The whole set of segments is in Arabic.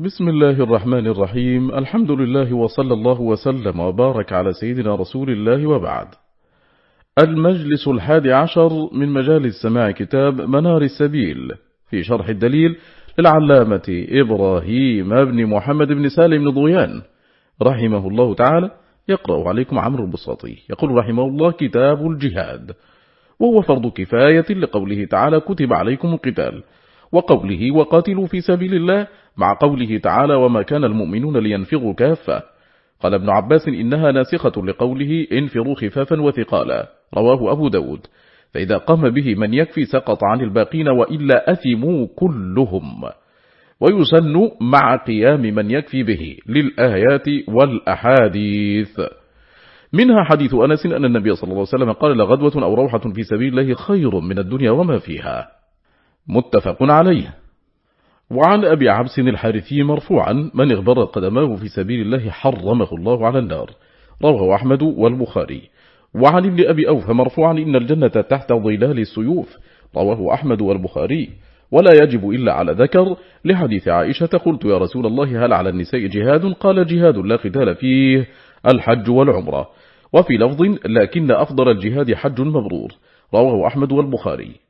بسم الله الرحمن الرحيم. الحمد لله وصلى الله وسلم وبارك على سيدنا رسول الله وبعد. المجلس الحادي عشر من مجالس سماع كتاب منار السبيل في شرح الدليل للعلامة إبراهيم بن محمد بن سالم بن ضويان رحمه الله تعالى. يقرأ عليكم عمرو البساطي يقول رحمه الله كتاب الجهاد وهو فرض كفاية لقوله تعالى كتب عليكم القتال وقوله وقاتلوا في سبيل الله مع قوله تعالى وما كان المؤمنون لينفروا كافة. قال ابن عباس إنها ناسخة لقوله انفروا خفافا وثقالا. رواه أبو داود. فإذا قام به من يكفي سقط عن الباقين وإلا أثموا كلهم. ويسن مع قيام من يكفي به للآيات والأحاديث. منها حديث أنس أن النبي صلى الله عليه وسلم قال لغدوة أو روحة في سبيل الله خير من الدنيا وما فيها. متفق عليه. وعن أبي عبس الحارثي مرفوعا من اغبر قدماه في سبيل الله حرمه الله على النار. رواه أحمد والبخاري. وعن ابن أبي أوفى مرفوعا إن الجنة تحت ظلال السيوف. رواه أحمد والبخاري. ولا يجب إلا على ذكر لحديث عائشة قلت يا رسول الله هل على النساء جهاد؟ قال جهاد لا قتال فيه الحج والعمرة. وفي لفظ لكن أفضل الجهاد حج مبرور. رواه أحمد والبخاري.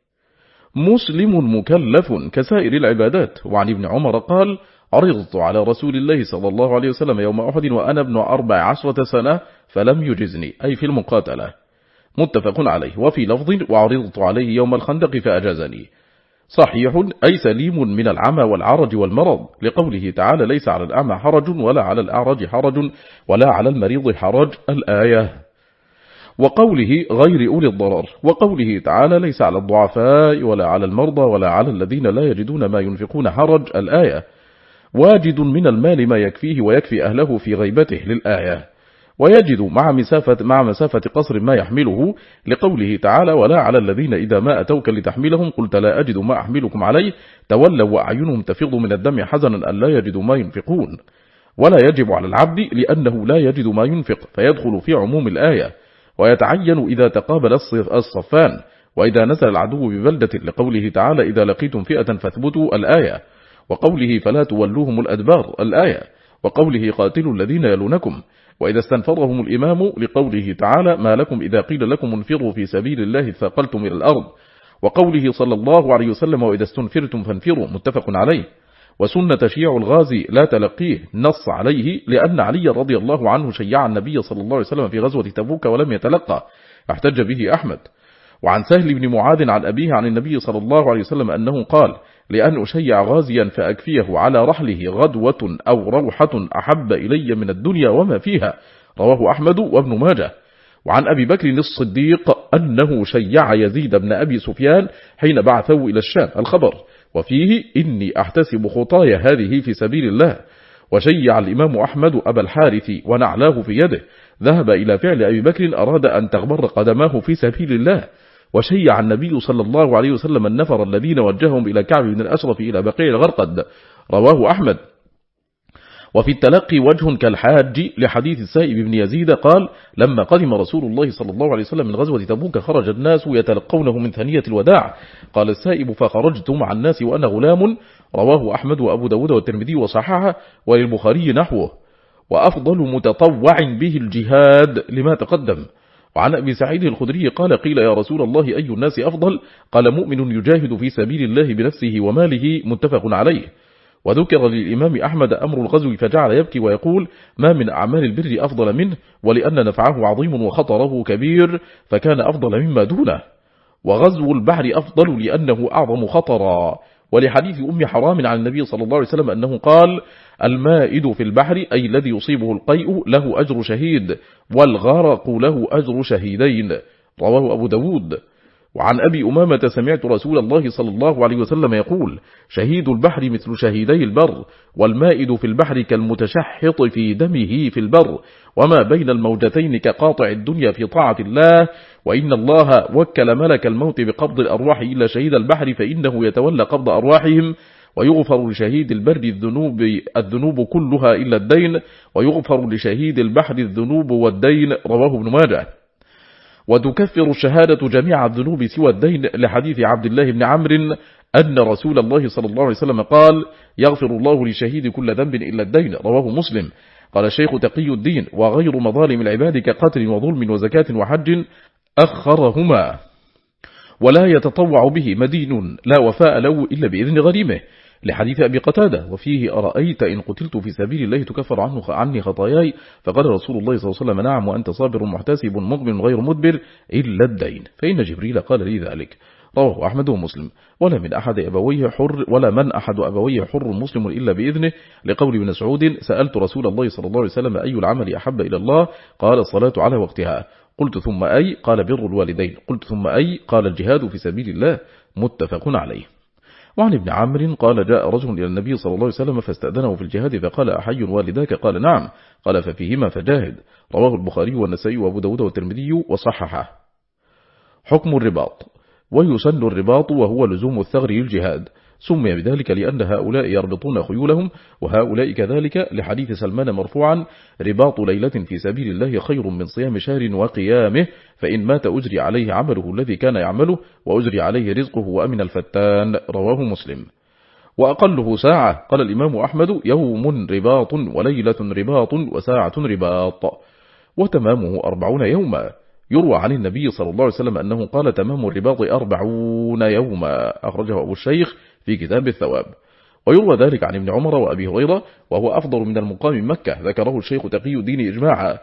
مسلم مكلف كسائر العبادات. وعن ابن عمر قال عرضت على رسول الله صلى الله عليه وسلم يوم أحد وأنا ابن أربع عشرة سنة فلم يجزني. أي في المقاتلة. متفق عليه. وفي لفظ وعرضت عليه يوم الخندق فأجازني. صحيح أي سليم من العمى والعرج والمرض. لقوله تعالى ليس على الأعمى حرج ولا على الأعرج حرج ولا على المريض حرج. الآية. وقوله غير أولي الضرر وقوله تعالى ليس على الضعفاء ولا على المرضى ولا على الذين لا يجدون ما ينفقون حرج الآية. واجد من المال ما يكفيه ويكفي أهله في غيبته للآية. ويجد مع مسافة, مع مسافة قصر ما يحمله لقوله تعالى ولا على الذين إذا ما أتوك لتحملهم قلت لا أجد ما أحملكم عليه تولوا وأعينهم تفض من الدم حزنا أن لا يجدوا ما ينفقون. ولا يجب على العبد لأنه لا يجد ما ينفق فيدخل في عموم الآية. ويتعين إذا تقابل الصفان وإذا نزل العدو ببلدة لقوله تعالى إذا لقيتم فئة فاثبتوا الآية وقوله فلا تولوهم الأدبار الآية وقوله قاتلوا الذين يلونكم وإذا استنفرهم الإمام لقوله تعالى ما لكم إذا قيل لكم انفروا في سبيل الله ثقلتم إلى الأرض وقوله صلى الله عليه وسلم وإذا استنفرتم فانفروا متفق عليه. وسنة تشيع الغازي لا تلقيه نص عليه لأن علي رضي الله عنه شيع النبي صلى الله عليه وسلم في غزوة تبوك ولم يتلقى احتج به أحمد. وعن سهل بن معاذ عن أبيه عن النبي صلى الله عليه وسلم أنه قال لأن أشيع غازيا فأكفيه على رحله غدوة أو روحة أحب إلي من الدنيا وما فيها. رواه أحمد وابن ماجه. وعن أبي بكر الصديق أنه شيع يزيد بن أبي سفيان حين بعثه إلى الشام. الخبر وفيه إني أحتسب خطايا هذه في سبيل الله. وشيع الإمام أحمد أبا الحارث ونعلاه في يده. ذهب إلى فعل أبي بكر أراد أن تغبر قدماه في سبيل الله. وشيع النبي صلى الله عليه وسلم النفر الذين وجههم إلى كعب بن الأشرف إلى بقيع الغرقد. رواه أحمد. وفي التلقي وجه كالحاج لحديث السائب بن يزيد قال لما قدم رسول الله صلى الله عليه وسلم من غزوة تبوك خرج الناس يتلقونه من ثنية الوداع. قال السائب فخرجت مع الناس وأنا غلام. رواه أحمد وأبو داود والترمذي وصححه وللبخاري نحوه. وأفضل متطوع به الجهاد لما تقدم. وعن أبي سعيد الخدري قال قيل يا رسول الله أي الناس أفضل؟ قال مؤمن يجاهد في سبيل الله بنفسه وماله متفق عليه. وذكر للإمام أحمد أمر الغزو فجعل يبكي ويقول ما من أعمال البر أفضل منه ولأن نفعه عظيم وخطره كبير فكان أفضل مما دونه. وغزو البحر أفضل لأنه أعظم خطرا. ولحديث أم حرام عن النبي صلى الله عليه وسلم أنه قال المائد في البحر أي الذي يصيبه القيء له أجر شهيد والغرق له أجر شهيدين. رواه أبو داود. وعن أبي أمامة سمعت رسول الله صلى الله عليه وسلم يقول شهيد البحر مثل شهيدي البر والمائد في البحر كالمتشحط في دمه في البر وما بين الموجتين كقاطع الدنيا في طاعة الله وإن الله وكل ملك الموت بقبض الأرواح إلى شهيد البحر فإنه يتولى قبض أرواحهم ويغفر لشهيد البر الذنوب, الذنوب كلها إلا الدين ويغفر لشهيد البحر الذنوب والدين رواه ابن ماجه. وتكفر الشهادة جميع الذنوب سوى الدين لحديث عبد الله بن عمرو أن رسول الله صلى الله عليه وسلم قال يغفر الله لشهيد كل ذنب إلا الدين. رواه مسلم. قال الشيخ تقي الدين وغير مظالم العباد كقتل وظلم وزكاة وحج أخرهما. ولا يتطوع به مدين لا وفاء له إلا بإذن غريمه. لحديث أبي قتادة وفيه أرأيت إن قتلت في سبيل الله تكفر عنه عني خطاياي؟ فقال رسول الله صلى الله عليه وسلم نعم وأنت صابر محتسب مقبل غير مدبر إلا الدين. فإن جبريل قال لي ذلك. رواه أحمد ومسلم. ولا من أحد أبويه حر ولا من أحد أبويه حر مسلم إلا بإذنه. لقول ابن سعود سألت رسول الله صلى الله عليه وسلم أي العمل أحب إلى الله؟ قال الصلاة على وقتها. قلت ثم أي؟ قال بر الوالدين. قلت ثم أي؟ قال الجهاد في سبيل الله. متفق عليه. وعن ابن عمرو قال جاء رجل إلى النبي صلى الله عليه وسلم فاستأذنه في الجهاد فقال أحي والداك؟ قال نعم. قال ففيهما فجاهد. رواه البخاري والنسائي وأبو داود والترمذي وصححه. حكم الرباط. ويسن الرباط وهو لزوم الثغر للجهاد. سمي بذلك لأن هؤلاء يربطون خيولهم وهؤلاء كذلك لحديث سلمان مرفوعا رباط ليلة في سبيل الله خير من صيام شهر وقيامه فإن مات أجري عليه عمله الذي كان يعمله وأجري عليه رزقه وأمن الفتان. رواه مسلم. وأقله ساعة قال الإمام أحمد يوم رباط وليلة رباط وساعة رباط. وتمامه أربعون يوما. يروى عن النبي صلى الله عليه وسلم أنه قال تمام الرباط أربعون يوما. أخرجه أبو الشيخ في كتاب الثواب. ويروى ذلك عن ابن عمر وأبي هريرة وهو أفضل من المقام مكة ذكره الشيخ تقي الدين إجماعا.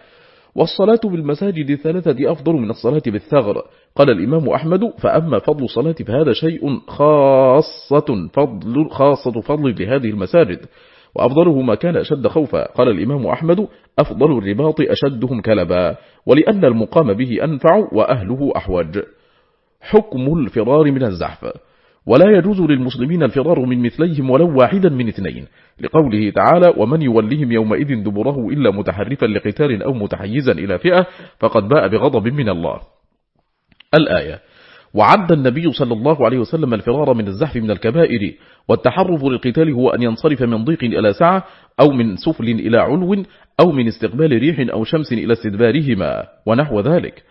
والصلاة بالمساجد الثلاثة أفضل من الصلاة بالثغر. قال الإمام أحمد فأما فضل الصلاة فهذا شيء خاصة فضل, خاصة فضل لهذه المساجد وأفضله ما كان أشد خوفا. قال الإمام أحمد أفضل الرباط أشدهم كلبا ولأن المقام به أنفع وأهله أحوج. حكم الفرار من الزحف. ولا يجوز للمسلمين الفرار من مثليهم ولو واحدا من اثنين. لقوله تعالى ومن يولهم يومئذ دبره إلا متحرفا لقتال أو متحيزا إلى فئة فقد باء بغضب من الله. الآية وعد النبي صلى الله عليه وسلم الفرار من الزحف من الكبائر والتحرف للقتال هو أن ينصرف من ضيق إلى سعة أو من سفل إلى علو أو من استقبال ريح أو شمس إلى استدبارهما ونحو ذلك.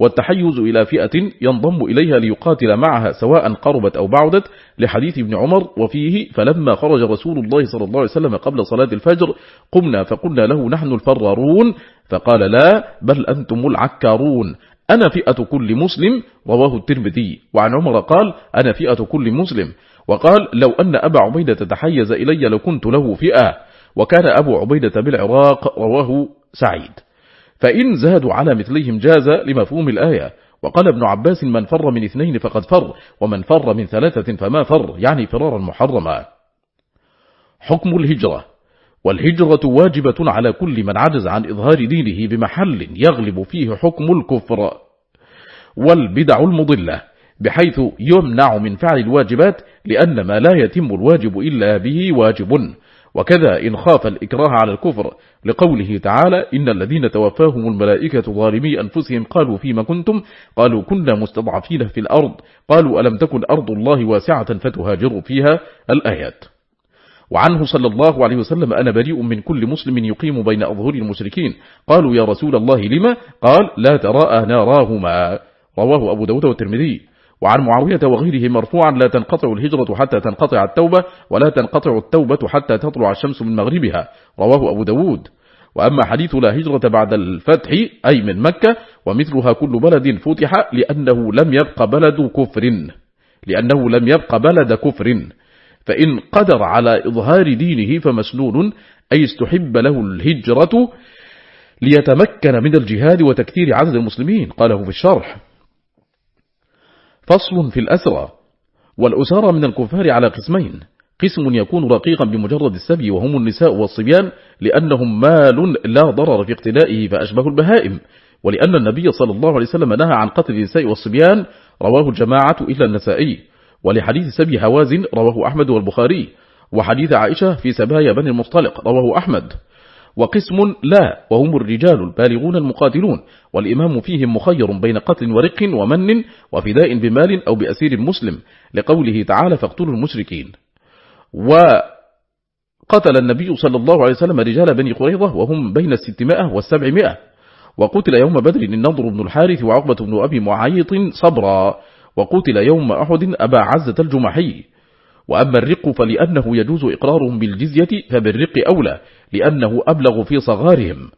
والتحيز إلى فئة ينضم إليها ليقاتل معها سواء قربت أو بعدت لحديث ابن عمر وفيه فلما خرج رسول الله صلى الله عليه وسلم قبل صلاة الفجر قمنا فقلنا له نحن الفرارون فقال لا بل أنتم العكارون أنا فئة كل مسلم رواه الترمذي وعن عمر قال أنا فئة كل مسلم وقال لو أن أبا عبيدة تحيز إلي لكنت له فئة وكان أبو عبيدة بالعراق رواه سعيد فإن زادوا على مثليهم جاز لمفهوم الآية. وقال ابن عباس من فر من اثنين فقد فر ومن فر من ثلاثة فما فر يعني فرارا محرما. حكم الهجرة. والهجرة واجبة على كل من عجز عن إظهار دينه بمحل يغلب فيه حكم الكفر. والبدع المضلة بحيث يمنع من فعل الواجبات لأن ما لا يتم الواجب إلا به واجب. وكذا إن خاف الإكراه على الكفر لقوله تعالى إن الذين توفاهم الملائكة ظالمي أنفسهم قالوا فيما كنتم؟ قالوا كنا مستضعفين في الأرض. قالوا ألم تكن أرض الله واسعة فتهاجروا فيها؟ الآيات. وعنه صلى الله عليه وسلم أنا بريء من كل مسلم يقيم بين أظهر المشركين. قالوا يا رسول الله لما؟ قال لا تراءى ناراهما رواه أبو داود والترمذي. وعن معاوية وغيره مرفوعا لا تنقطع الهجرة حتى تنقطع التوبة ولا تنقطع التوبة حتى تطلع الشمس من مغربها. رواه أبو داود. وأما حديث لا هجرة بعد الفتح أي من مكة ومثلها كل بلد فتح لأنه لم يبق بلد كفر. لأنه لم يبق بلد كفر. فإن قدر على إظهار دينه فمسنون أي استحب له الهجرة ليتمكن من الجهاد وتكثير عدد المسلمين. قاله في الشرح. فصل في الأسرى. والأسارى من الكفار على قسمين. قسم يكون رقيقا بمجرد السبي وهم النساء والصبيان لأنهم مال لا ضرر في اقتدائه فأشبه البهائم. ولأن النبي صلى الله عليه وسلم نهى عن قتل النساء والصبيان رواه الجماعة إلا النسائي. ولحديث سبي هوازن رواه أحمد والبخاري. وحديث عائشة في سبايا بني المصطلق رواه أحمد. وقسم لا وهم الرجال البالغون المقاتلون والإمام فيهم مخير بين قتل ورق ومن وفداء بمال أو بأسير مسلم لقوله تعالى فاقتلوا المشركين وقتل النبي صلى الله عليه وسلم رجال بني قريظة وهم بين الستمائة والسبعمائة. وقتل يوم بدر النضر بن الحارث وعقبة بن أبي معيط صبرا. وقتل يوم أحد أبا عزة الجمحي. وأما الرق فلأنه يجوز إقرارهم بالجزية فبالرق أولى. لأنه أبلغ في صغارهم.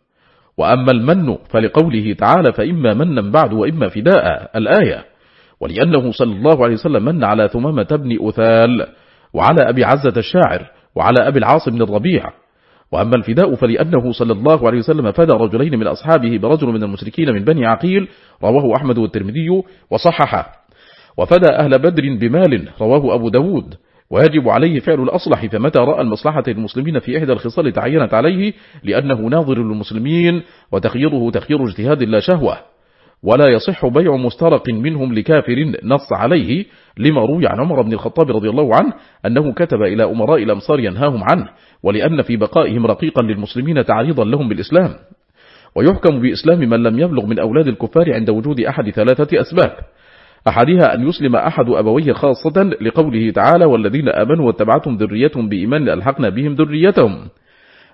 وأما المن فلقوله تعالى فإما منا بعد وإما فداء الآية. ولأنه صلى الله عليه وسلم من على ثمامة بن أثال وعلى أبي عزة الشاعر وعلى أبي العاص بن الربيع. وأما الفداء فلأنه صلى الله عليه وسلم فدى رجلين من أصحابه برجل من المشركين من بني عقيل رواه أحمد والترمذي وصححه. وفدى أهل بدر بمال رواه أبو داود. ويجب عليه فعل الأصلح فمتى رأى المصلحة المسلمين في إحدى الخصال تعينت عليه لأنه ناظر للمسلمين وتخييره تخيير اجتهاد لا شهوة. ولا يصح بيع مسترق منهم لكافر نص عليه لما روي عن عمر بن الخطاب رضي الله عنه أنه كتب إلى أمراء الأمصار ينهاهم عنه ولأن في بقائهم رقيقا للمسلمين تعريضا لهم بالإسلام. ويحكم بإسلام من لم يبلغ من أولاد الكفار عند وجود أحد ثلاثة أسباب. أحدها أن يسلم أحد أبويه خاصة لقوله تعالى والذين آمنوا واتبعتهم ذريتهم بإيمان ألحقنا بهم ذريتهم.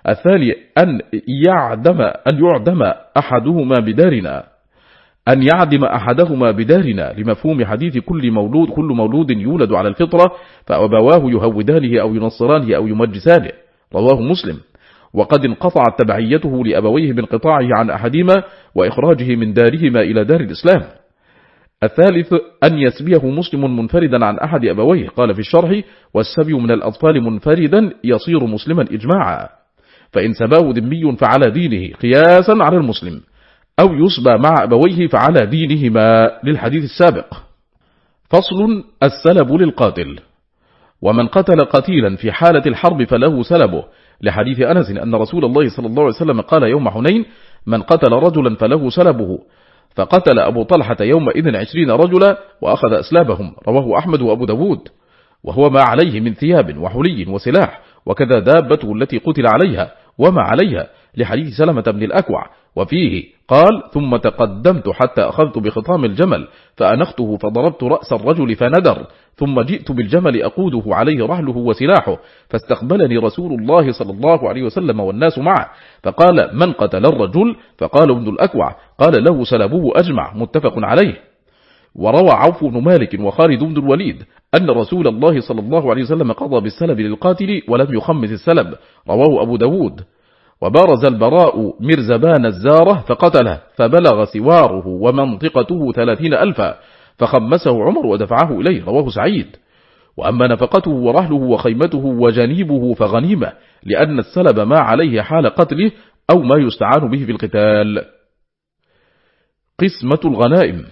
الثاني أن يعدم أن يعدم أحدهما بدارنا. أن يعدم أحدهما بدارنا لمفهوم حديث كل مولود كل مولود يولد على الفطرة فأبواه يهودانه أو ينصرانه أو يمجسانه. رواه مسلم. وقد انقطعت تبعيته لأبويه بانقطاعه عن أحدهما وإخراجه من دارهما إلى دار الإسلام. الثالث أن يسبيه مسلم منفردا عن أحد أبويه. قال في الشرح والسبي من الأطفال منفردا يصير مسلما إجماعا. فإن سباه ذمي فعلى دينه قياسا على المسلم أو يصبى مع أبويه فعلى دينهما للحديث السابق. فصل السلب للقاتل. ومن قتل قتيلا في حالة الحرب فله سلبه. لحديث أنس أن رسول الله صلى الله عليه وسلم قال يوم حنين من قتل رجلا فله سلبه. فقتل أبو طلحة يومئذ عشرين رجلا وأخذ أسلابهم رواه أحمد وأبو داود. وهو ما عليه من ثياب وحلي وسلاح وكذا دابته التي قتل عليها وما عليها. لحديث سلمة بن الأكوع. وفيه قال ثم تقدمت حتى أخذت بخطام الجمل فأنخته فضربت رأس الرجل فندر ثم جئت بالجمل أقوده عليه رحله وسلاحه فاستقبلني رسول الله صلى الله عليه وسلم والناس معه فقال من قتل الرجل؟ فقال ابن الأكوع قال له سلبه أجمع متفق عليه. وروى عوف بن مالك وخالد بن الوليد أن رسول الله صلى الله عليه وسلم قضى بالسلب للقاتل ولم يخمس السلب. رواه أبو داود. وبرز البراء مرزبان الزارة فقتله فبلغ سواره ومنطقته ثلاثين ألفا فخمسه عمر ودفعه إليه رواه سعيد. وأما نفقته ورحله وخيمته وجنيبه فغنيمة لأن السلب ما عليه حال قتله أو ما يستعان به في القتال. قسمة الغنائم.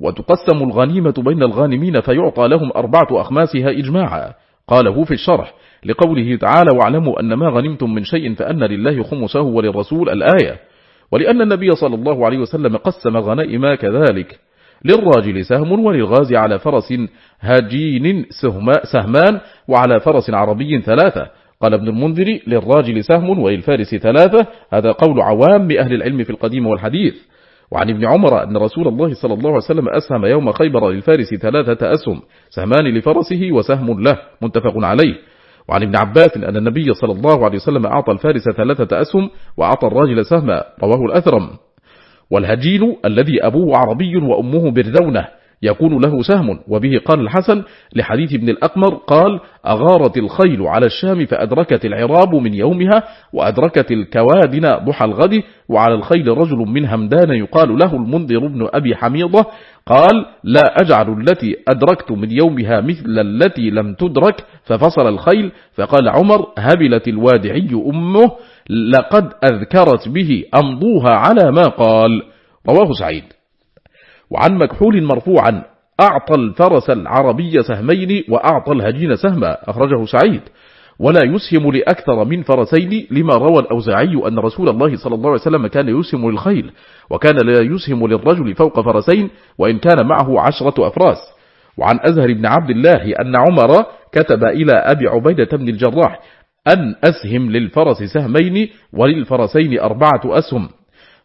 وتقسم الغنيمة بين الغانمين فيعطى لهم أربعة أخماسها إجماعا. قاله في الشرح لقوله تعالى واعلموا أن ما غنمتم من شيء فأن لله خمسه وللرسول الآية ولأن النبي صلى الله عليه وسلم قسم غنائم كذلك للراجل سهم وللغازي على فرس هاجين سهمان وعلى فرس عربي ثلاثة. قال ابن المنذر للراجل سهم وللفارس ثلاثة. هذا قول عوام أهل العلم في القديم والحديث. وعن ابن عمر أن رسول الله صلى الله عليه وسلم أسهم يوم خيبر للفارس ثلاثة أسهم سهمان لفرسه وسهم له متفق عليه. وعن ابن عباس أن النبي صلى الله عليه وسلم أعطى الفارس ثلاثة أسهم وأعطى الراجل سهما رواه الأثرم. والهجين الذي أبوه عربي وأمه برذونة يكون له سهم. وبه قال الحسن لحديث ابن الأقمر قال أغارت الخيل على الشام فأدركت العراب من يومها وأدركت الكوادن ضحى الغد وعلى الخيل رجل من همدان يقال له المنذر بن أبي حميضة قال لا أجعل التي أدركت من يومها مثل التي لم تدرك. ففصل الخيل فقال عمر هبلت الوادعي أمه لقد أذكرت به أمضوها على ما قال. رواه سعيد. وعن مكحول مرفوعا أعطى الفرس العربي سهمين وأعطى الهجين سهما أخرجه سعيد. ولا يسهم لأكثر من فرسين لما روى الأوزاعي أن رسول الله صلى الله عليه وسلم كان يسهم للخيل وكان لا يسهم للرجل فوق فرسين وإن كان معه عشرة أفراس. وعن أزهر بن عبد الله أن عمر كتب إلى أبي عبيدة بن الجراح أن أسهم للفرس سهمين وللفرسين أربعة أسهم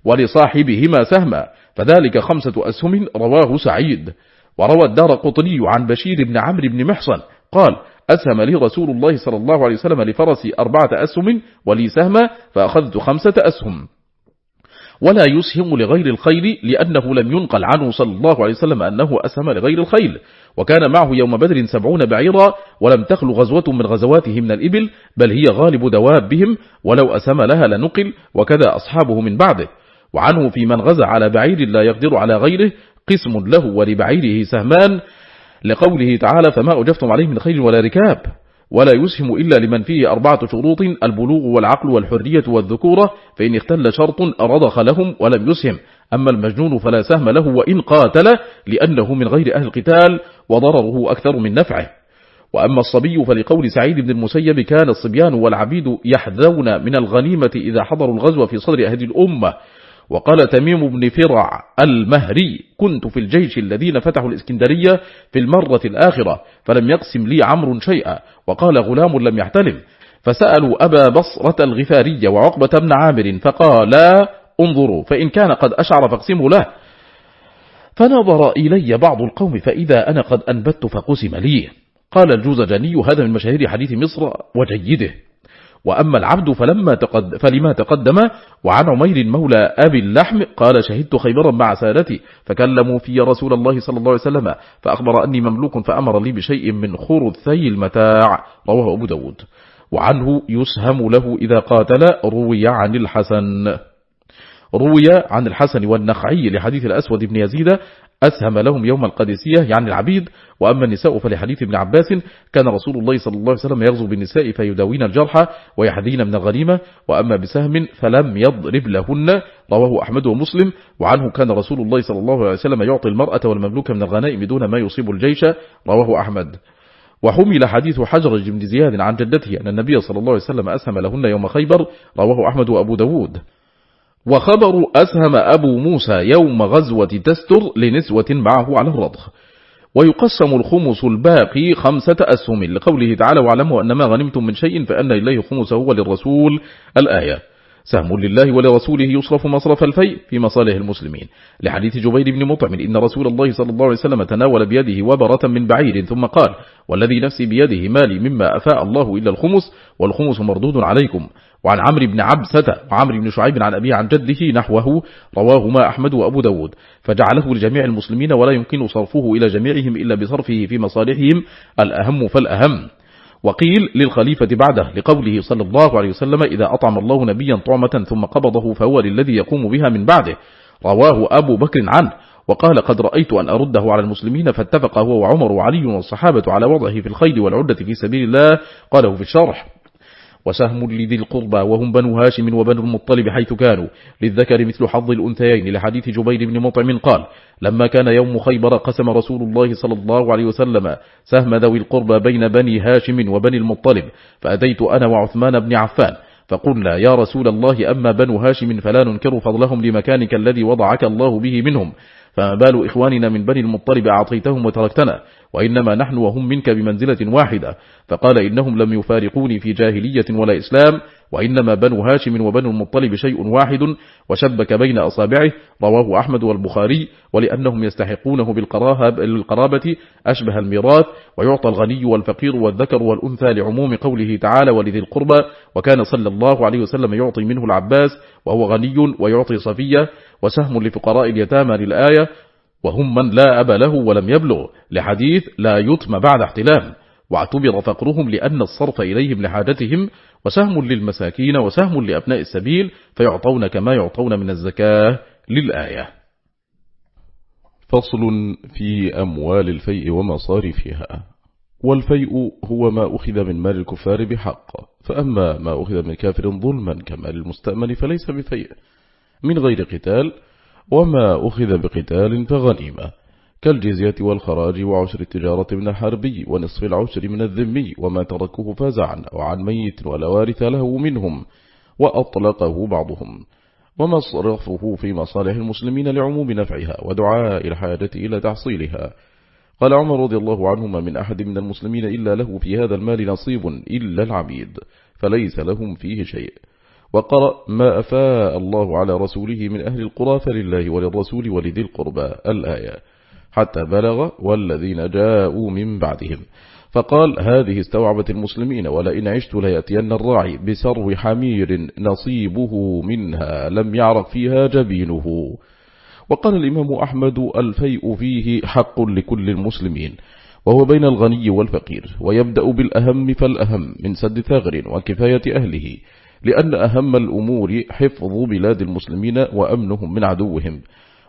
ولصاحبهما سهما. فذلك خمسة أسهم رواه سعيد. وروى الدار قطني عن بشير بن عمرو بن محصن قال أسهم لي رسول الله صلى الله عليه وسلم لفرسي أربعة أسهم ولي سهما فأخذت خمسة أسهم. ولا يسهم لغير الخيل لأنه لم ينقل عنه صلى الله عليه وسلم أنه أسهم لغير الخيل. وكان معه يوم بدر سبعون بعيرا ولم تخل غزوة من غزواته من الإبل بل هي غالب دوابهم ولو أسهم لها لنقل وكذا أصحابه من بعده. وعنه في من غزى على بعير لا يقدر على غيره قسم له ولبعيره سهمان. لقوله تعالى فما أجفتم عليه من خير ولا ركاب ولا يسهم إلا لمن فيه أربعة شروط البلوغ والعقل والحرية والذكورة فإن اختل شرط أرضخ لهم ولم يسهم. أما المجنون فلا سهم له وإن قاتل لأنه من غير أهل القتال وضرره أكثر من نفعه. وأما الصبي فلقول سعيد بن المسيب كان الصبيان والعبيد يحذون من الغنيمة إذا حضروا الغزو في صدر أهل الأمة وقال تميم بن فرع المهري كنت في الجيش الذين فتحوا الإسكندرية في المرة الآخرة فلم يقسم لي عمر شيئا. وقال غلام لم يحتلم. فسألوا أبا بصرة الغفارية وعقبة بن عامر فقالا انظروا فإن كان قد أشعر فاقسموا له. فنظر إلي بعض القوم فإذا أنا قد أنبت فقسم لي. قال الجوزجاني هذا من مشاهير حديث مصر وجيده. وأما العبد فلما تقد فلما تقدم وعن عمير مولى أبي اللحم قال شهدت خيبرا مع سادتي فكلموا في رسول الله صلى الله عليه وسلم فأخبر أني مملوك فأمر لي بشيء من خرثي المتاع رواه أبو داود. وعنه يسهم له إذا قاتل روي عن الحسن. روي عن الحسن والنخعي لحديث الأسود بن يزيد أسهم لهم يوم القادسية يعني العبيد وأما النساء فلحديث ابن عباس كان رسول الله صلى الله عليه وسلم يغزو بالنساء فيداوين الجرحى ويحذين من الغنيمة وأما بسهم فلم يضرب لهن رواه أحمد ومسلم وعنه كان رسول الله صلى الله عليه وسلم يعطي المرأة والمملوك من الغنائم دون ما يصيب الجيش رواه أحمد. وحمل حديث حجر بن زياد عن جدته أن النبي صلى الله عليه وسلم أسهم لهن يوم خيبر رواه أحمد وأبو داود. وخبر أسهم أبو موسى يوم غزوة تستر لنسوة معه على الرضخ. ويقسم الخمس الباقي خمسة أسهم. لقوله تعالى واعلموا أن ما غنمتم من شيء فأن إليه خمسه وللرسول الآية. سهم لله ولرسوله يصرف مصرف الفيء في مصالح المسلمين. لحديث جبير بن مطعم إن رسول الله صلى الله عليه وسلم تناول بيده وبرة من بعير ثم قال والذي نفسي بيده مالي مما أفاء الله إلا الخمس والخمس مردود عليكم. وعن عمرو بن عبسة وعمرو بن شعيب عن أبيه عن جده نحوه رواهما أحمد وأبو داود. فجعله لجميع المسلمين ولا يمكن صرفه إلى جميعهم إلا بصرفه في مصالحهم الأهم فالأهم. وقيل للخليفة بعده لقوله صلى الله عليه وسلم إذا أطعم الله نبيا طعمة ثم قبضه فهو للذي يقوم بها من بعده. رواه أبو بكر عنه. وقال قد رأيت أن أرده على المسلمين فاتفق هو وعمر وعلي والصحابة على وضعه في الخيل والعدة في سبيل الله. قاله في الشرح. وسهم لذي القربى وهم بنو هاشم وبنو المطلب حيث كانوا. للذكر مثل حظ الأنثيين. لحديث جبير بن مطعم قال لما كان يوم خيبر قسم رسول الله صلى الله عليه وسلم سهم ذوي القربى بين بني هاشم وبني المطلب فأتيت أنا وعثمان بن عفان. فقلنا يا رسول الله أما بنو هاشم فلا ننكر فضلهم لمكانك الذي وضعك الله به منهم. فما بال إخواننا من بني المطلب أعطيتهم وتركتنا وإنما نحن وهم منك بمنزلة واحدة. فقال إنهم لم يفارقوني في جاهلية ولا إسلام وإنما بنو هاشم وبنو المطلب شيء واحد وشبك بين أصابعه رواه أحمد والبخاري ولأنهم يستحقونه بالقرابة أشبه الميراث ويعطى الغني والفقير والذكر والأنثى لعموم قوله تعالى ولذي القربى وكان صلى الله عليه وسلم يعطي منه العباس وهو غني ويعطي صفية وسهم لفقراء اليتامى للآية وهم من لا أب له ولم يبلغ لحديث لا يتم بعد احتلام. واعتبر فقرهم لأن الصرف إليهم لحاجتهم وسهم للمساكين وسهم لأبناء السبيل فيعطون كما يعطون من الزكاة للآية. فصل في أموال الفيء ومصارفها. والفيء هو ما أخذ من مال الكفار بحق فأما ما أخذ من كافر ظلما كمال المستأمن فليس بفيء من غير قتال وما أخذ بقتال فغنيمة. كالجزية والخراج وعشر التجارة من الحربي ونصف العشر من الذمي وما تركوه فزعا أو عن ميت ولا وارث له منهم وأطلقه بعضهم وما صرفه في مصالح المسلمين لعموم نفعها ودعاء الحاجة إلى تحصيلها. قال عمر رضي الله عنهما من أحد من المسلمين إلا له في هذا المال نصيب إلا العبيد فليس لهم فيه شيء. وقرأ ما أفاء الله على رسوله من أهل القرى فلله وللرسول ولذي القربى الآية. حتى بلغ والذين جاءوا من بعدهم. فقال هذه استوعبت المسلمين ولئن عشت ليأتين الراعي بسرو حمير نصيبه منها لم يعرق فيها جبينه. وقال الإمام أحمد الفيء فيه حق لكل المسلمين وهو بين الغني والفقير ويبدأ بالأهم فالأهم من سد ثغر وكفاية أهله لأن أهم الأمور حفظ بلاد المسلمين وأمنهم من عدوهم.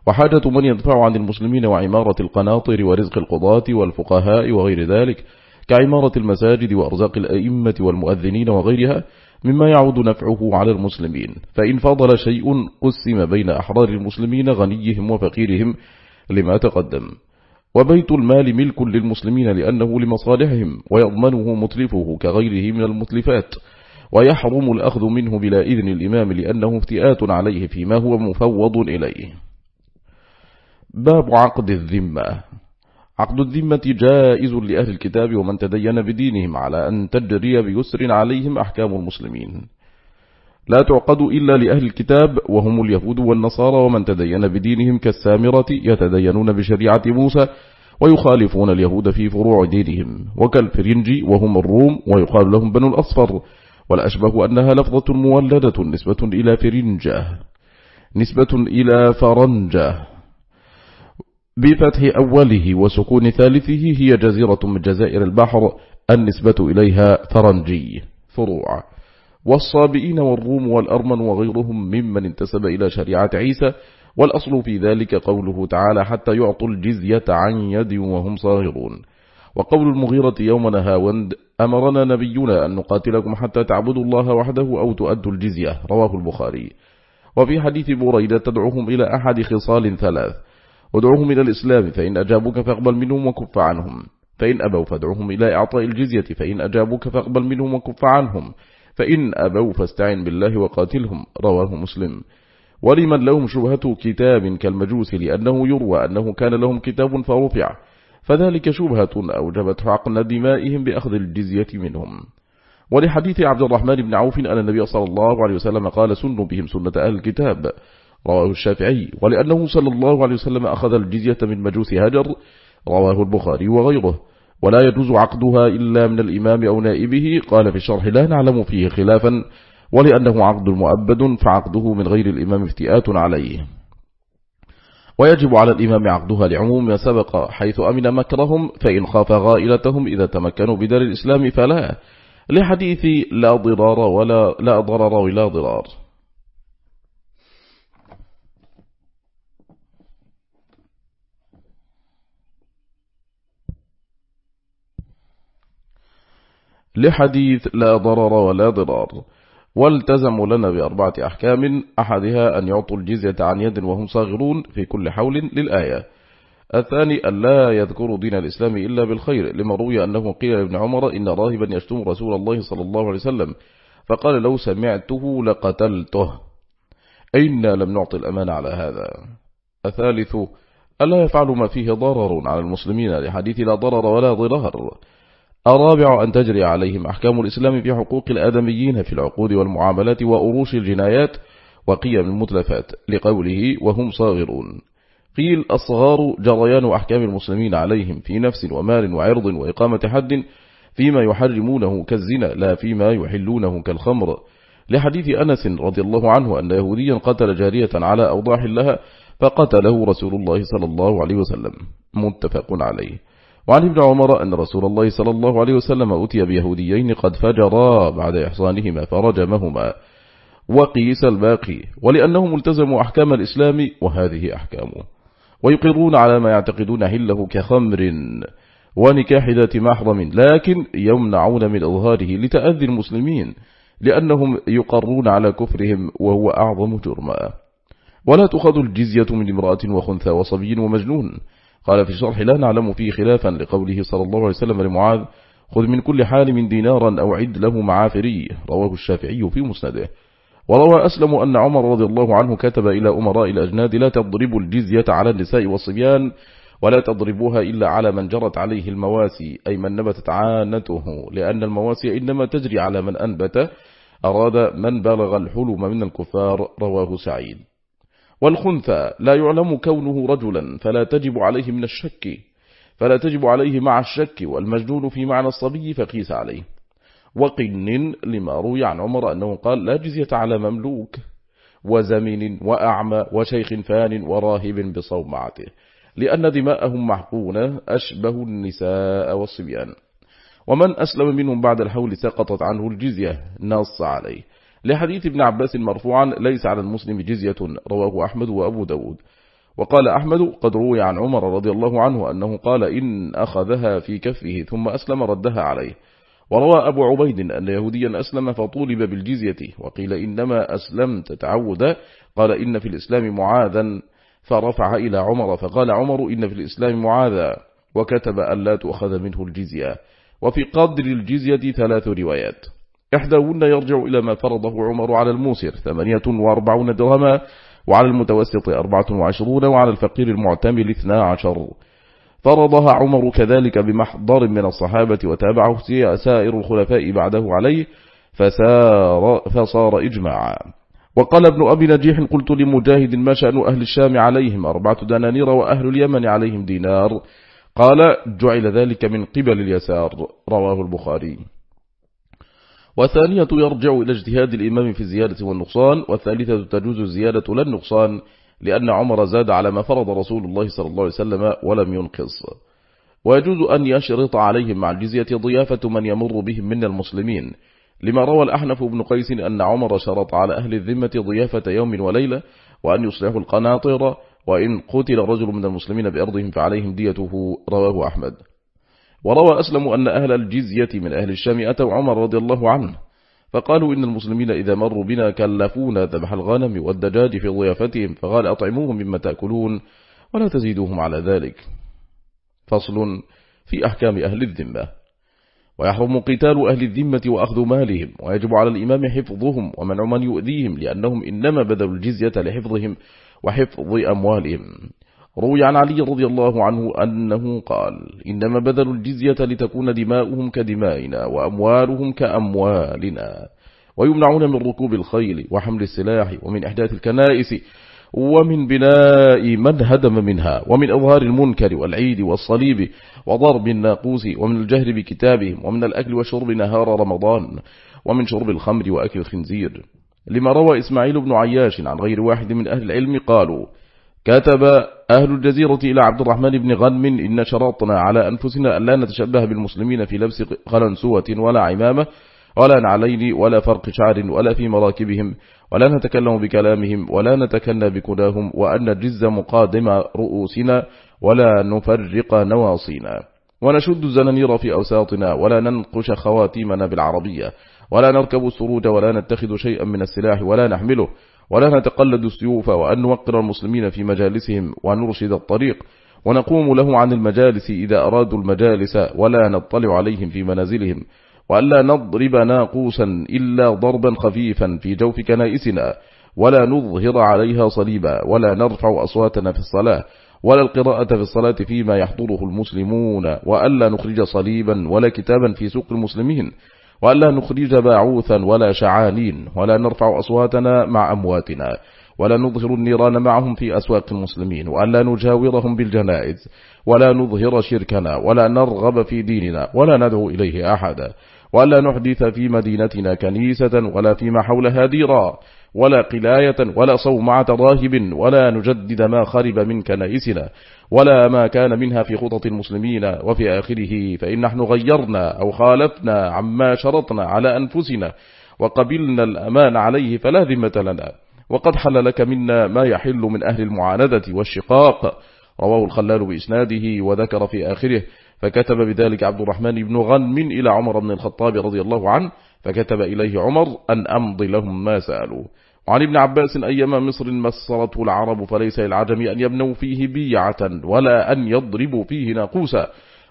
وحاجة من يدفع عن المسلمين وعمارة القناطر ورزق القضاة والفقهاء وغير ذلك كعمارة المساجد وأرزاق الأئمة والمؤذنين وغيرها مما يعود نفعه على المسلمين. فإن فضل شيء قسم بين أحرار المسلمين غنيهم وفقيرهم لما تقدم. وبيت المال ملك للمسلمين لأنه لمصالحهم ويضمنه متلفه كغيره من المتلفات ويحرم الأخذ منه بلا إذن الإمام لأنه افتئات عليه فيما هو مفوض إليه. باب عقد الذمة. عقد الذمة جائز لأهل الكتاب ومن تدين بدينهم على أن تجري بيسر عليهم أحكام المسلمين. لا تعقد إلا لأهل الكتاب وهم اليهود والنصارى ومن تدين بدينهم كالسامرة يتدينون بشريعة موسى ويخالفون اليهود في فروع دينهم وكالفرنج وهم الروم ويقال لهم بنو الأصفر والأشبه أنها لفظة مولدة نسبة إلى فرنجة. نسبة إلى فرنجة. بفتح أوله وسكون ثالثه هي جزيرة من جزائر البحر النسبة إليها فرنجي. فروع. والصابئين والروم والأرمن وغيرهم ممن انتسب إلى شريعة عيسى والأصل في ذلك قوله تعالى حتى يعطوا الجزية عن يد وهم صاغرون. وقول المغيرة يوم نهاوند أمرنا نبينا أن نقاتلكم حتى تعبدوا الله وحده أو تؤدوا الجزية. رواه البخاري. وفي حديث بريدة تدعوهم إلى أحد خصال ثلاث. ودعوهم إلى الإسلام فإن أجابوك فاقبل منهم وكف عنهم. فإن أبوا فادعوهم إلى إعطاء الجزية فإن أجابوك فاقبل منهم وكف عنهم. فإن أبوا فاستعن بالله وقاتلهم رواه مسلم. ولمن لهم شبهة كتاب كالمجوس لأنه يروى أنه كان لهم كتاب فرفع. فذلك شبهة أوجبت حقن دمائهم بأخذ الجزية منهم. ولحديث عبد الرحمن بن عوف أن النبي صلى الله عليه وسلم قال سن بهم سنة أهل الكتاب. رواه الشافعي ولأنه صلى الله عليه وسلم أخذ الجزية من مجوس هجر رواه البخاري وغيره. ولا يجوز عقدها إلا من الإمام أو نائبه قال في الشرح لا نعلم فيه خلافا ولأنه عقد مؤبد فعقده من غير الإمام افتئات عليه. ويجب على الإمام عقدها لعموم ما سبق حيث أمن مكرهم فإن خاف غائلتهم إذا تمكنوا بدار الإسلام فلا. لحديث لا ضرار ولا لا ضرر ولا ضرار. لحديث لا ضرر ولا ضرار. والتزموا لنا بأربعة أحكام أحدها أن يعطوا الجزية عن يد وهم صاغرون في كل حول للآية. الثاني أن لا يذكروا دين الإسلام إلا بالخير لما روي أنه قيل لابن عمر إن راهبا يشتم رسول الله صلى الله عليه وسلم. فقال لو سمعته لقتلته. أين لم نعطي الأمان على هذا. الثالث ألا يفعل ما فيه ضرر على المسلمين لحديث لا ضرر ولا ضرر الرابع أن تجري عليهم أحكام الإسلام في حقوق الآدميين في العقود والمعاملات وأروش الجنايات وقيم المتلفات لقوله وهم صاغرون. قيل الصغار جريان أحكام المسلمين عليهم في نفس ومال وعرض وإقامة حد فيما يحرمونه كالزنا لا فيما يحلونه كالخمر. لحديث أنس رضي الله عنه أن يهوديا قتل جارية على أوضاح لها فقتله رسول الله صلى الله عليه وسلم. متفق عليه. وعن ابن عمر أن رسول الله صلى الله عليه وسلم أتي بيهوديين قد فجرا بعد إحصانهما فرجمهما. وقيس الباقي ولأنهم التزموا أحكام الإسلام وهذه أحكامه ويقرون على ما يعتقدون حله كخمر ونكاح ذات محرم لكن يمنعون من إظهاره لتأذي المسلمين لأنهم يقرون على كفرهم وهو أعظم جرما. ولا تخذ الجزية من امرأة وخنثى وصبي ومجنون. قال في الشرح لا نعلم فيه خلافا لقوله صلى الله عليه وسلم لمعاذ خذ من كل حال من دينارا أو عد له معافري رواه الشافعي في مسنده. وروى أسلم أن عمر رضي الله عنه كتب إلى أمراء الأجناد لا تضربوا الجزية على النساء والصبيان ولا تضربوها إلا على من جرت عليه المواسي أي من نبتت عانته لأن المواسي إنما تجري على من أنبت أراد من بلغ الحلم من الكفار رواه سعيد. والخنثى لا يعلم كونه رجلا فلا تجب عليه من الشك فلا تجب عليه مع الشك والمجنون في معنى الصبي فقيس عليه. وقن لما روي عن عمر أنه قال لا جزية على مملوك وزمن وأعمى وشيخ فان وراهب بصومعته لأن دماءهم محقونة أشبه النساء والصبيان. ومن أسلم منهم بعد الحول سقطت عنه الجزية نص عليه. لحديث ابن عباس مرفوعا ليس على المسلم جزية رواه أحمد وأبو داود. وقال أحمد قد روي عن عمر رضي الله عنه أنه قال إن أخذها في كفه ثم أسلم ردها عليه وروى أبو عبيد أن يهوديا أسلم فطولب بالجزية وقيل إنما أسلمت تعود قال إن في الإسلام معاذا فرفع إلى عمر فقال عمر إن في الإسلام معاذا وكتب أن لا تؤخذ منه الجزية. وفي قدر الجزية ثلاث روايات. إحداهن يرجع إلى ما فرضه عمر على الموسر ثمانية وأربعون درهما وعلى المتوسط أربعة وعشرون وعلى الفقير المعتمل اثنا عشر. فرضها عمر كذلك بمحضر من الصحابة وتابعه سائر الخلفاء بعده عليه فسار, فصار إجماعا. وقال ابن أبي نجيح قلت لمجاهد ما شأن أهل الشام عليهم أربعة دنانير وأهل اليمن عليهم دينار. قال جعل ذلك من قبل اليسار. رواه البخاري. والثانية يرجع إلى اجتهاد الإمام في الزيادة والنقصان والثالثة تجوز الزيادة للنقصان لأن عمر زاد على ما فرض رسول الله صلى الله عليه وسلم ولم ينقص. ويجوز أن يشرط عليهم مع الجزية ضيافة من يمر بهم من المسلمين. لما روى الأحنف بن قيس أن عمر شرط على أهل الذمة ضيافة يوم وليلة وأن يصلحوا القناطر وإن قتل رجل من المسلمين بأرضهم فعليهم ديته رواه أحمد. وروى أسلم أن أهل الجزية من أهل الشام أتوا عمر رضي الله عنه فقالوا إن المسلمين إذا مروا بنا كلفونا ذبح الغنم والدجاج في ضيافتهم فقال أطعموهم مما تأكلون ولا تزيدوهم على ذلك. فصل في أحكام أهل الذمة. ويحرم قتال أهل الذمة وأخذ مالهم ويجب على الإمام حفظهم ومنع من يؤذيهم لأنهم إنما بذلوا الجزية لحفظهم وحفظ أموالهم. روي عن علي رضي الله عنه أنه قال إنما بذلوا الجزية لتكون دماؤهم كدمائنا وأموالهم كأموالنا ويمنعون من ركوب الخيل وحمل السلاح ومن إحداث الكنائس ومن بناء من هدم منها ومن أظهار المنكر والعيد والصليب وضرب الناقوس ومن الجهر بكتابهم ومن الأكل والشرب نهار رمضان ومن شرب الخمر وأكل الخنزير. لما روى إسماعيل بن عياش عن غير واحد من أهل العلم قالوا كتب أهل الجزيرة إلى عبد الرحمن بن غنم إن شرطنا على أنفسنا أن لا نتشبه بالمسلمين في لبس غلنسوة ولا عمامة ولا نعلين ولا فرق شعر ولا في مراكبهم ولا نتكلم بكلامهم ولا نتكنى بكناهم وأن نجز مقادم رؤوسنا ولا نفرق نواصينا. ونشد الزنانير في أوساطنا ولا ننقش خواتيمنا بالعربية ولا نركب السروج ولا نتخذ شيئا من السلاح ولا نحمله. ولا نتقلد السيوف وأن نوقر المسلمين في مجالسهم ونرشد الطريق ونقوم له عن المجالس إذا أرادوا المجالس ولا نطلع عليهم في منازلهم وألا نضرب ناقوسا إلا ضربا خفيفا في جوف كنائسنا ولا نظهر عليها صليبا ولا نرفع أصواتنا في الصلاة ولا القراءة في الصلاة فيما يحضره المسلمون وألا نخرج صليبا ولا كتابا في سوق المسلمين وألا نخرج باعوثا ولا شعانين ولا نرفع أصواتنا مع أمواتنا ولا نظهر النيران معهم في أسواق المسلمين وألا نجاورهم بالجنائز ولا نظهر شركنا ولا نرغب في ديننا ولا ندعو إليه أحدا وألا نحدث في مدينتنا كنيسة ولا فيما حولها ديرا ولا قلاية ولا صومعة راهب ولا نجدد ما خرب من كنائسنا ولا ما كان منها في خطط المسلمين وفي آخره فإن نحن غيرنا أو خالفنا عما شرطنا على أنفسنا وقبلنا الأمان عليه فلا ذمة لنا. وقد حل لك منا ما يحل من أهل المعاندة والشقاق. رواه الخلال بإسناده وذكر في آخره فكتب بذلك عبد الرحمن بن غنم إلى عمر بن الخطاب رضي الله عنه فكتب إليه عمر أن أمضي لهم ما سألوا وعن ابن عباس أيما مصر مصرته العرب فليس للعجم أن يبنوا فيه بيعة ولا أن يضربوا فيه ناقوسا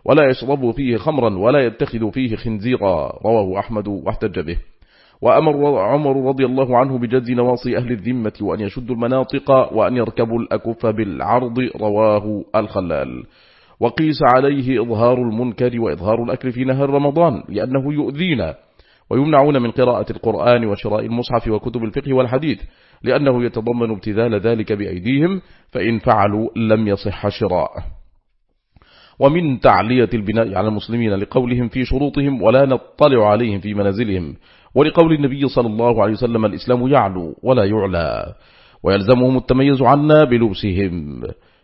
ولا يشربوا فيه خمرا ولا يتخذوا فيه خنزيرا. رواه أحمد واحتج به. وأمر عمر رضي الله عنه بجد نواصي أهل الذمة وأن يشدوا المناطق وأن يركبوا الأكف بالعرض. رواه الخلال. وقيس عليه إظهار المنكر وإظهار الأكل في نهر رمضان لأنه يؤذينا. ويمنعون من قراءة القرآن وشراء المصحف وكتب الفقه والحديث لأنه يتضمن ابتذال ذلك بأيديهم فإن فعلوا لم يصح شراء ومن تعلية البناء على المسلمين لقولهم في شروطهم ولا نطلع عليهم في منازلهم ولقول النبي صلى الله عليه وسلم الإسلام يعلو ولا يعلى ويلزمهم التميز عنا بلبسهم.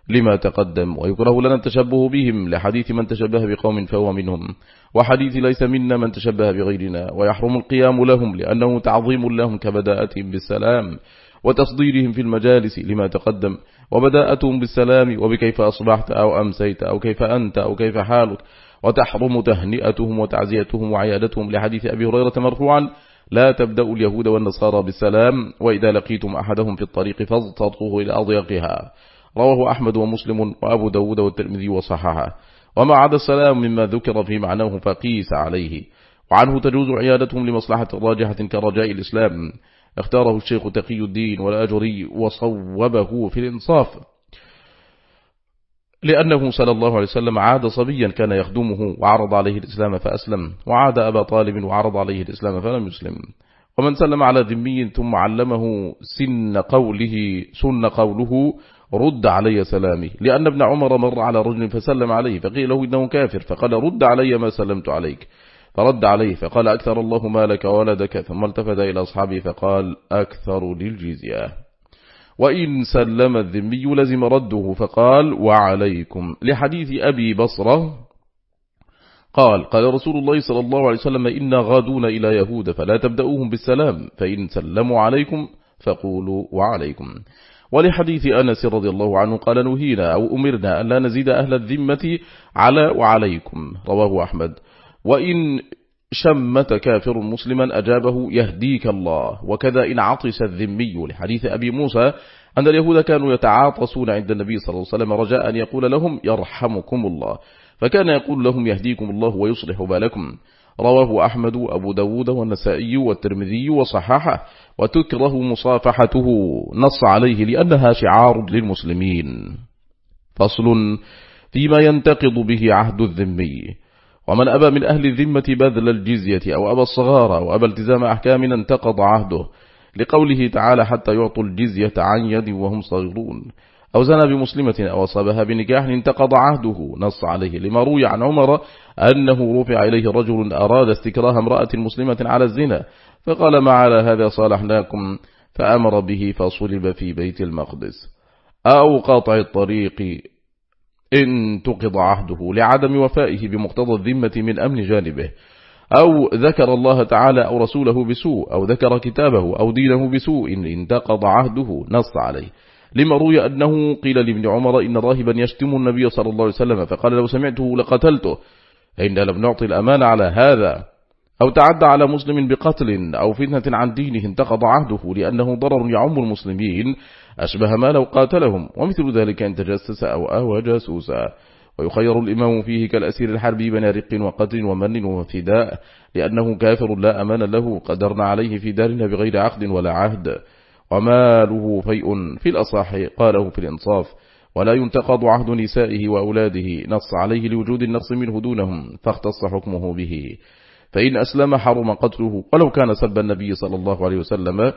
لما تقدم ويكره لنا التشبه بهم لحديث من تشبه بقوم فهو منهم وحديث ليس منا من تشبه بغيرنا ويحرم القيام لهم لأنه تعظيم لهم كبداءتهم بالسلام وتصديرهم في المجالس لما تقدم وبداءتهم بالسلام وبكيف أصبحت أو أمسيت أو كيف أنت أو كيف حالك وتحرم تهنئتهم وتعزيتهم وعيادتهم لحديث أبي هريرة مرفوعا لا تبدأوا اليهود والنصارى بالسلام وإذا لقيتم أحدهم في الطريق فاضطروه إلى أضيقها. رواه أحمد ومسلم وأبو داود والترمذي وصححه. وما عدا السلام مما ذكر في معناه فقيس عليه. وعنه تجوز عيادتهم لمصلحة راجحة كرجاء الإسلام. اختاره الشيخ تقي الدين والأجري وصوبه في الإنصاف. لأنه صلى الله عليه وسلم عاد صبيا كان يخدمه وعرض عليه الإسلام فأسلم. وعاد أبا طالب وعرض عليه الإسلام فلم يسلم. ومن سلم على ذمي ثم علمه سن قوله سن قوله رد علي سلامي. لأن ابن عمر مر على رجل فسلم عليه فقيل له إنه كافر فقال رد علي ما سلمت عليك. فرد عليه فقال أكثر الله مالك وولدك ثم التفت إلى أصحابه فقال أكثر للجزية. وإن سلم الذمي لزم رده فقال وعليكم. لحديث أبي بصرة قال قال رسول الله صلى الله عليه وسلم إنا غادون إلى يهود فلا تبدأوهم بالسلام فإن سلموا عليكم فقولوا وعليكم. ولحديث أنس رضي الله عنه قال نهينا أو أمرنا أن لا نزيد أهل الذمة على وعليكم. رواه أحمد. وإن شمت كافر مسلما أجابه يهديك الله. وكذا إن عطس الذمي لحديث أبي موسى أن اليهود كانوا يتعاطسون عند النبي صلى الله عليه وسلم رجاء أن يقول لهم يرحمكم الله. فكان يقول لهم يهديكم الله ويصلح بالكم. رواه أحمد أبو داود والنسائي والترمذي وصححه وتكره مصافحته. نص عليه لأنها شعار للمسلمين. فصل فيما ينتقض به عهد الذمي. ومن أبى من أهل الذمة بذل الجزية أو أبى الصغار أو أبى التزام أحكام انتقض عهده لقوله تعالى حتى يعطوا الجزية عن يد وهم صغيرون أو زنى بمسلمة أو أصابها بنكاح انتقض عهده. نص عليه. لما روي عن عمر أنه رفع إليه رجل أراد استكراه امرأة مسلمة على الزنا فقال ما على هذا صالحناكم؟ فأمر به فصلب في بيت المقدس. أو قاطع الطريق إن تقض عهده لعدم وفائه بمقتضى الذمة من أمن جانبه. أو ذكر الله تعالى أو رسوله بسوء أو ذكر كتابه أو دينه بسوء إن انتقض عهده. نص عليه. لما روي أنه قيل لابن عمر إن راهبا يشتم النبي صلى الله عليه وسلم فقال لو سمعته لقتلته إن لم نعطي الأمان على هذا. أو تعدى على مسلم بقتل أو فتنة عن دينه انتقض عهده لأنه ضرر يعم المسلمين أشبه ما لو قاتلهم. ومثل ذلك أن تجسس أو أهوى جاسوسا. ويخير الإمام فيه كالأسير الحربي بين رق وقتل ومن وفداء لأنه كافر لا أمان له قدرنا عليه في دارنا بغير عقد ولا عهد. وماله فيء في الأصح قاله في الإنصاف ولا ينتقض عهد نسائه وأولاده نص عليه لوجود النقص منه دونهم فاختص حكمه به. فإن أسلم حرم قتله ولو كان سب النبي صلى الله عليه وسلم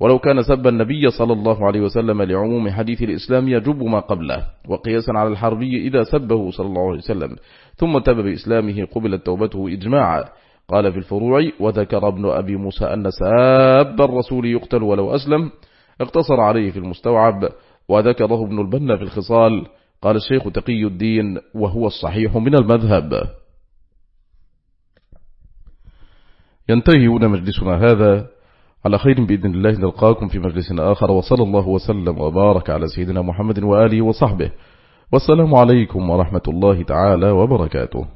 ولو كان سب النبي صلى الله عليه وسلم لعموم حديث الإسلام يجب ما قبله وقياسا على الحربي إذا سبه صلى الله عليه وسلم ثم تب بإسلامه قبلت توبته إجماعا. قال في الفروع وذكر ابن أبي موسى أن ساب الرسول يقتل ولو أسلم اقتصر عليه في المستوعب وذكره ابن البنا في الخصال. قال الشيخ تقي الدين وهو الصحيح من المذهب. ينتهي هنا مجلسنا هذا. على خير بإذن الله نلقاكم في مجلس آخر وصلى الله وسلم وبارك على سيدنا محمد وآله وصحبه. والسلام عليكم ورحمة الله تعالى وبركاته.